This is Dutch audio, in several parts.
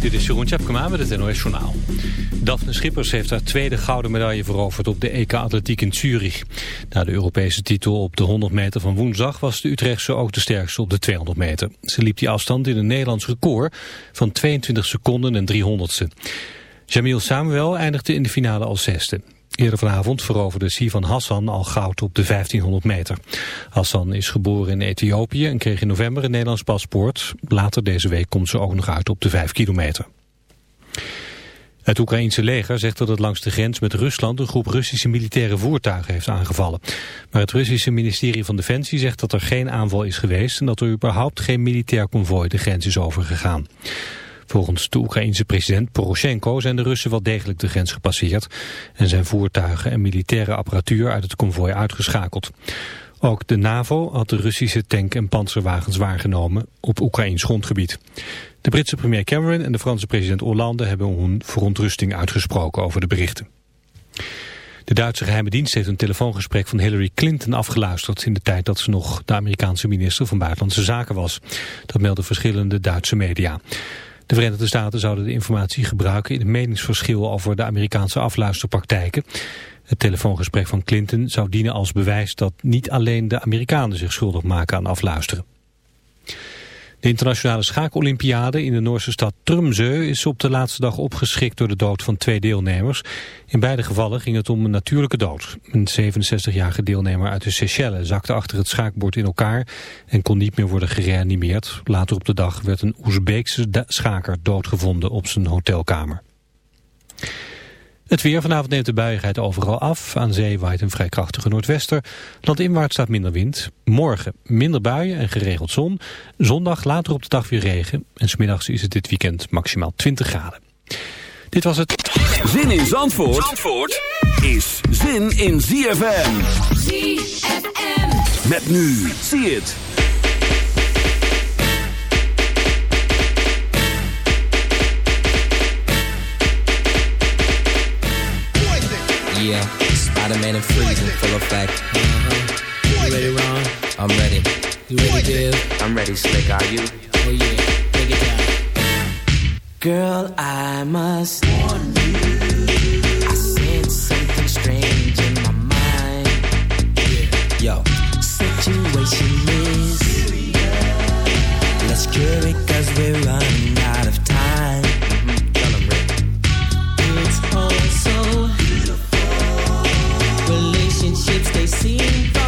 Dit is Jeroen Tjepkema met het NOS Journaal. Daphne Schippers heeft haar tweede gouden medaille veroverd op de EK Atletiek in Zurich. Na de Europese titel op de 100 meter van woensdag was de Utrechtse ook de sterkste op de 200 meter. Ze liep die afstand in een Nederlands record van 22 seconden en 300ste. Jamil Samuel eindigde in de finale als zesde. Eerder vanavond veroverde Sivan Hassan al goud op de 1500 meter. Hassan is geboren in Ethiopië en kreeg in november een Nederlands paspoort. Later deze week komt ze ook nog uit op de 5 kilometer. Het Oekraïense leger zegt dat het langs de grens met Rusland een groep Russische militaire voertuigen heeft aangevallen. Maar het Russische ministerie van Defensie zegt dat er geen aanval is geweest en dat er überhaupt geen militair konvooi de grens is overgegaan. Volgens de Oekraïense president Poroshenko zijn de Russen wel degelijk de grens gepasseerd en zijn voertuigen en militaire apparatuur uit het konvooi uitgeschakeld. Ook de NAVO had de Russische tank- en panzerwagens waargenomen op Oekraïns grondgebied. De Britse premier Cameron en de Franse president Hollande hebben hun verontrusting uitgesproken over de berichten. De Duitse geheime dienst heeft een telefoongesprek van Hillary Clinton afgeluisterd in de tijd dat ze nog de Amerikaanse minister van Buitenlandse Zaken was. Dat melden verschillende Duitse media. De Verenigde Staten zouden de informatie gebruiken in een meningsverschil over de Amerikaanse afluisterpraktijken. Het telefoongesprek van Clinton zou dienen als bewijs dat niet alleen de Amerikanen zich schuldig maken aan afluisteren. De internationale schaakolympiade in de Noorse stad Tromsø is op de laatste dag opgeschikt door de dood van twee deelnemers. In beide gevallen ging het om een natuurlijke dood. Een 67-jarige deelnemer uit de Seychelles zakte achter het schaakbord in elkaar en kon niet meer worden gereanimeerd. Later op de dag werd een Oezbeekse schaker doodgevonden op zijn hotelkamer. Het weer vanavond neemt de buiigheid overal af. Aan zee waait een vrij krachtige noordwester. Landinwaarts staat minder wind. Morgen minder buien en geregeld zon. Zondag later op de dag weer regen. En smiddags is het dit weekend maximaal 20 graden. Dit was het. Zin in Zandvoort, Zandvoort is zin in ZFM. ZFM. Met nu. Zie het. Yeah, Spider-Man and freezing full effect. Uh-huh. You ready, Ron? I'm ready. You ready, Bill? I'm ready, Slick. Are you? Oh yeah, take it down. Girl, I must warn you. I sense something strange in my mind. Yeah. Yo, situation is Let's cure it cause we're running out of time. Relationships they seem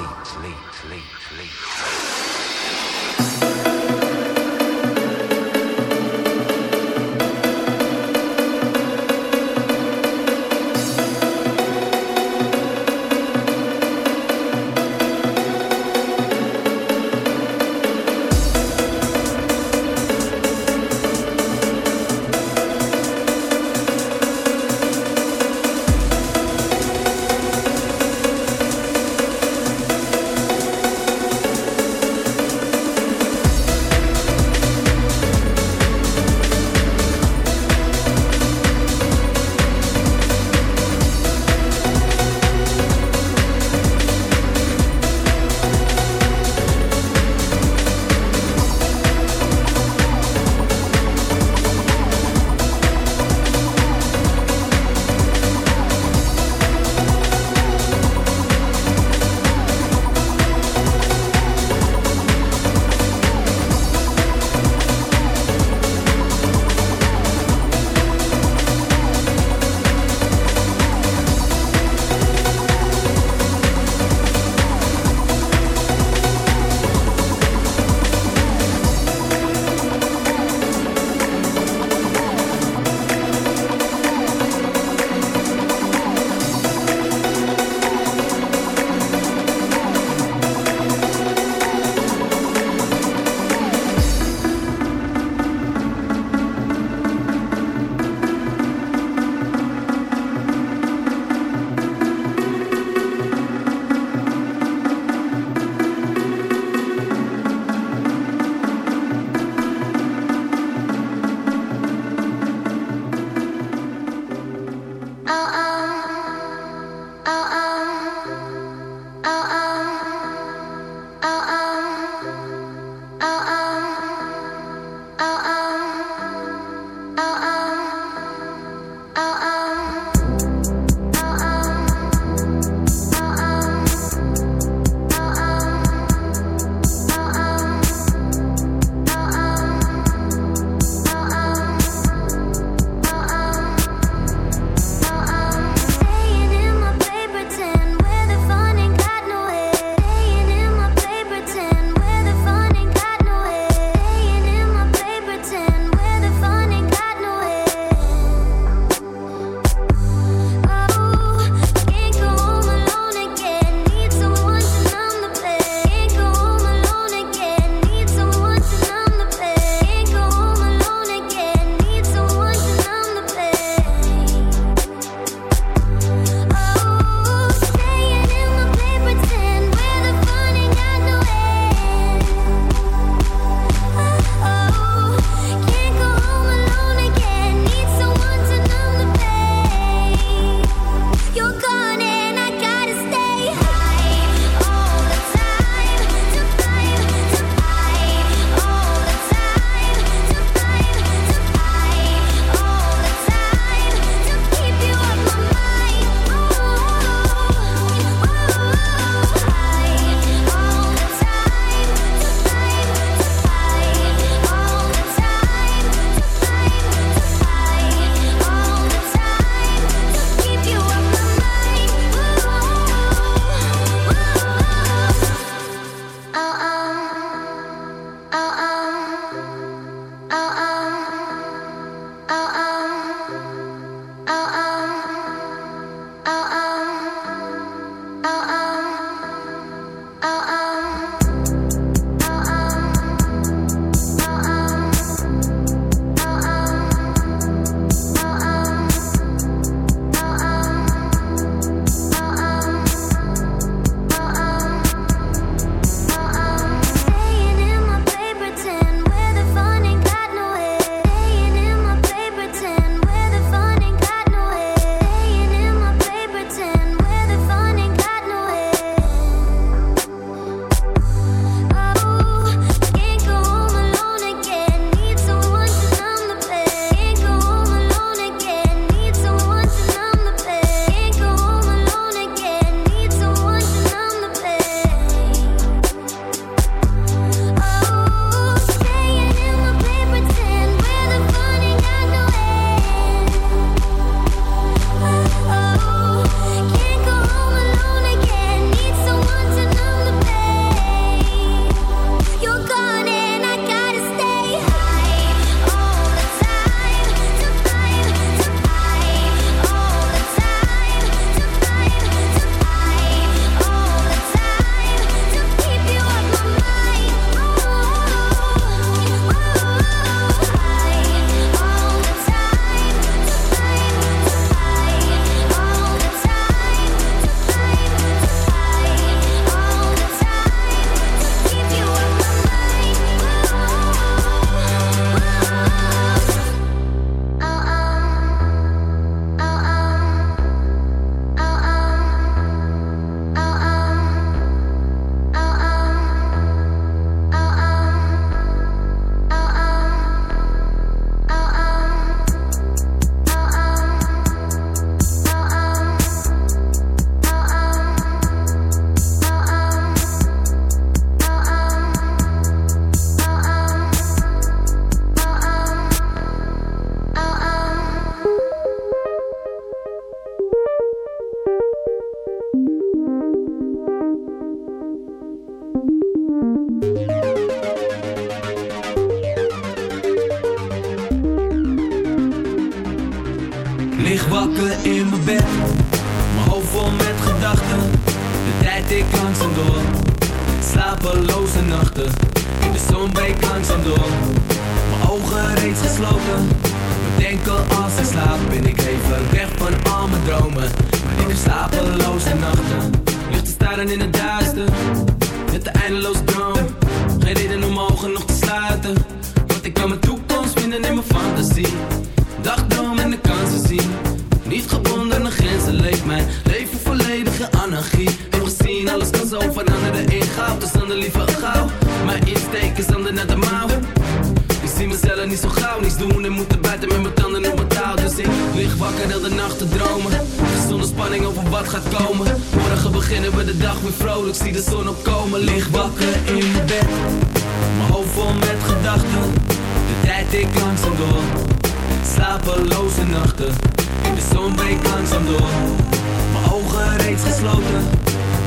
Slapeloze nachten, ligt te staren in het duister. Met de eindeloze droom, geen reden om ogen nog te sluiten. Want ik kan mijn toekomst vinden in mijn fantasie. Dagdroom en de kansen zien. Niet gebonden aan grenzen leeft mijn leven volledige anarchie. Heb gezien, alles kan zo veranderen in goud. Dus dan de liever gauw. Mijn insteek is dan naar de mouw. Ik zie mezelf niet zo gauw, niets doen en moeten buiten met mijn tanden op mijn touw. Dus ik lig wakker heel de nacht te dromen. Spanning over wat gaat komen. Morgen beginnen we de dag weer vrolijk, zie de zon opkomen. Lig wakker in bed, mijn hoofd vol met gedachten. De tijd ik langzaam door, slapeloze nachten. In de zon breekt langzaam door, mijn ogen reeds gesloten.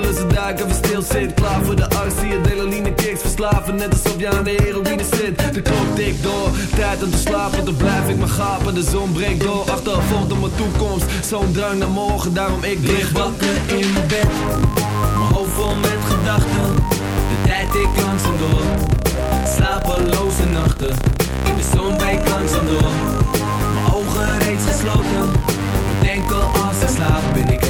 kiebelen, ze duiken, even stil zit. Klaar voor de arts, zie je delaline kicks verslaven. Net alsof je aan de heroïne zit. De klok tikt door, tijd om te slapen. Dan blijf ik maar gapen, de zon breekt door. Achtervolgd op mijn toekomst, zo'n drang naar morgen. Daarom ik lig wakker in mijn bed, mijn hoofd vol met gedachten. De tijd ik langzaam door, slapeloze nachten. In de zon breekt langzaam door, mijn ogen reeds gesloten. Bedenken als ik slaap, ben ik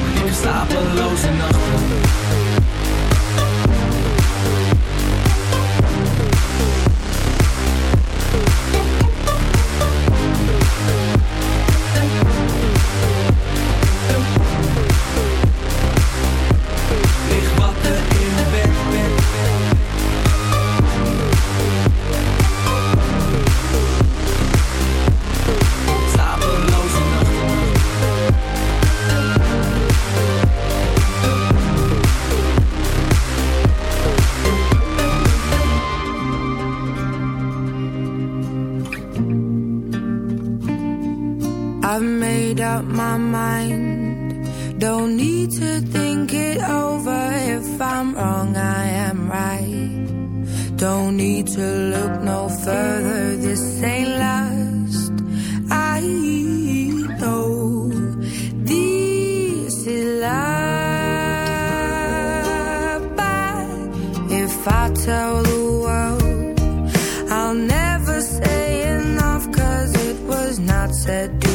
Ik sta stop a loze nachten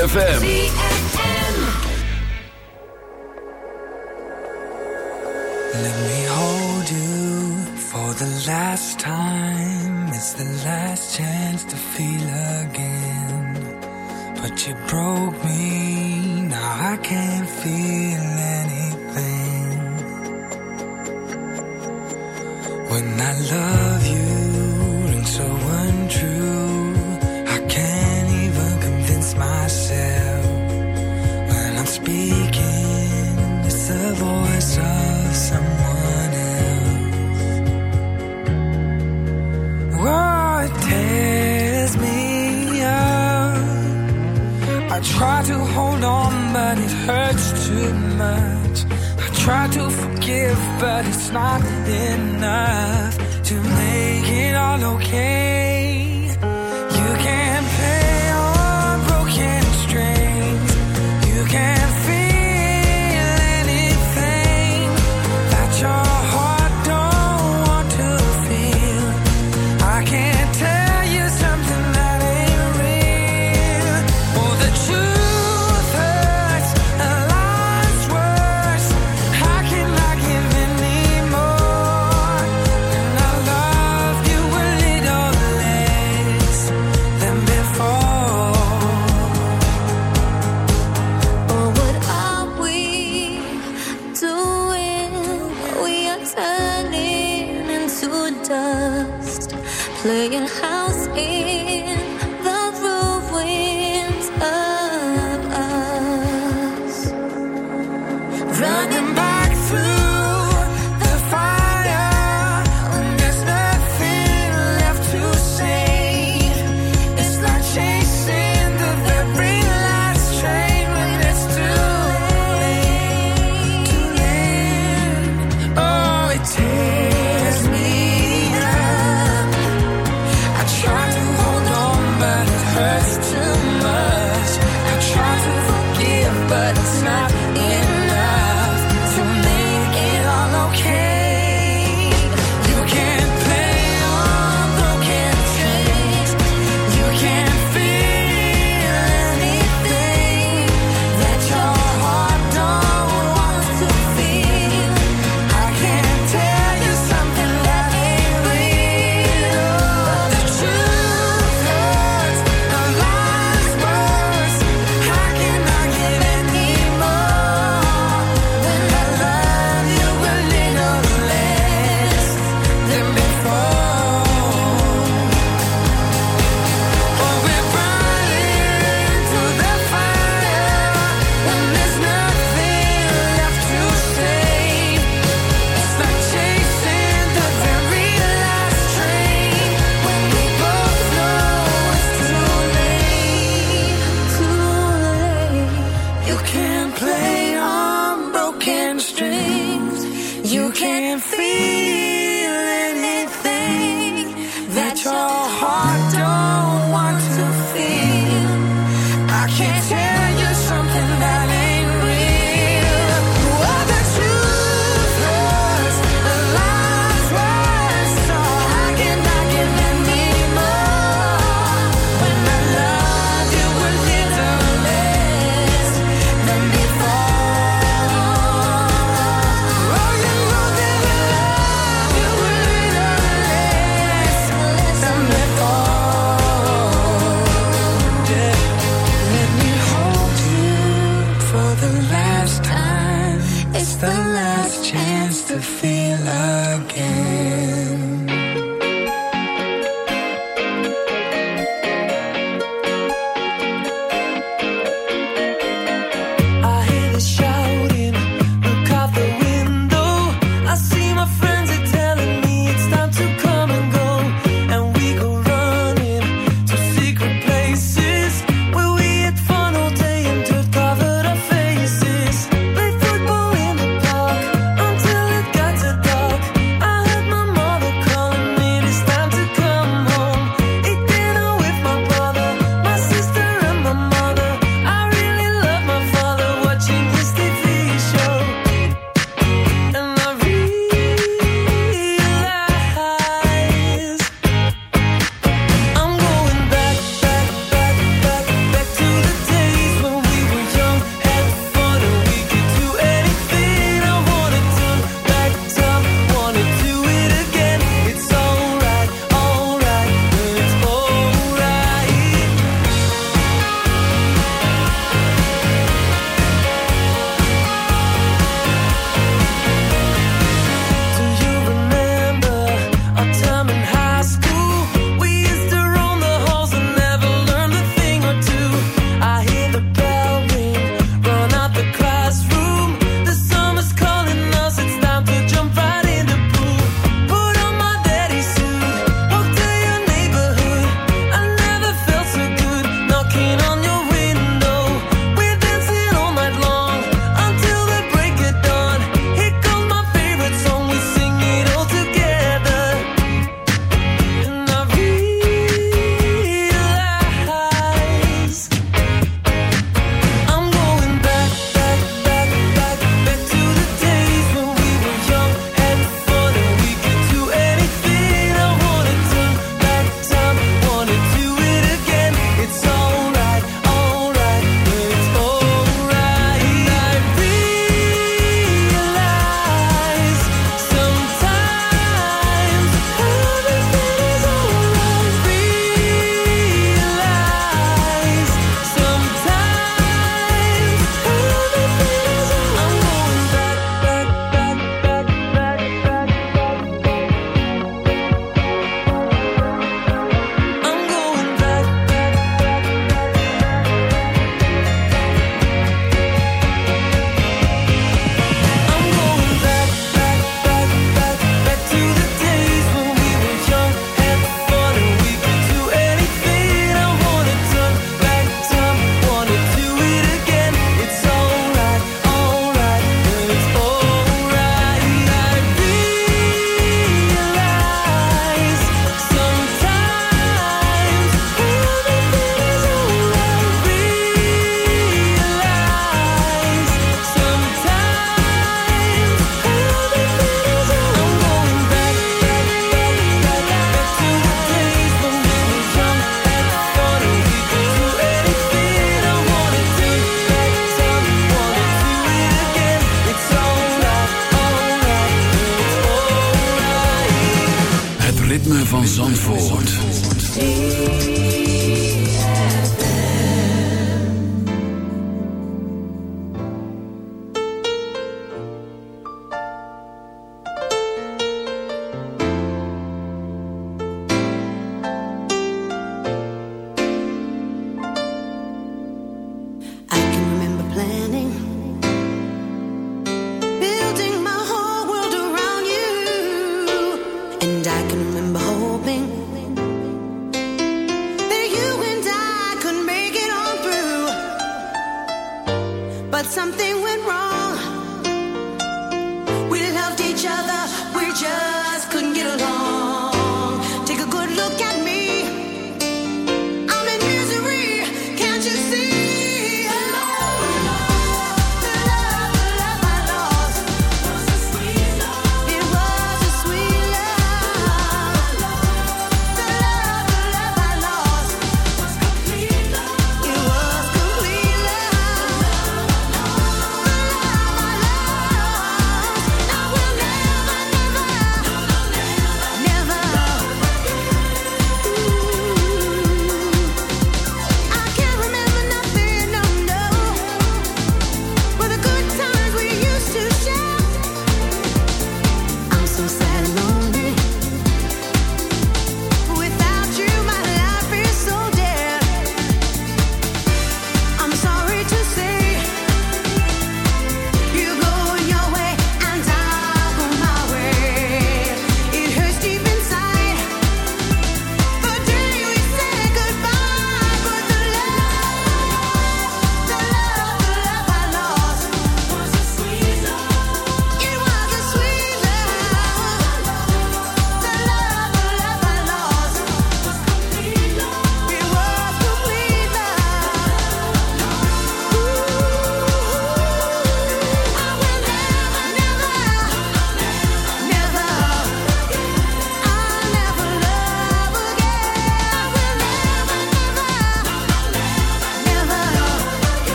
ZFM.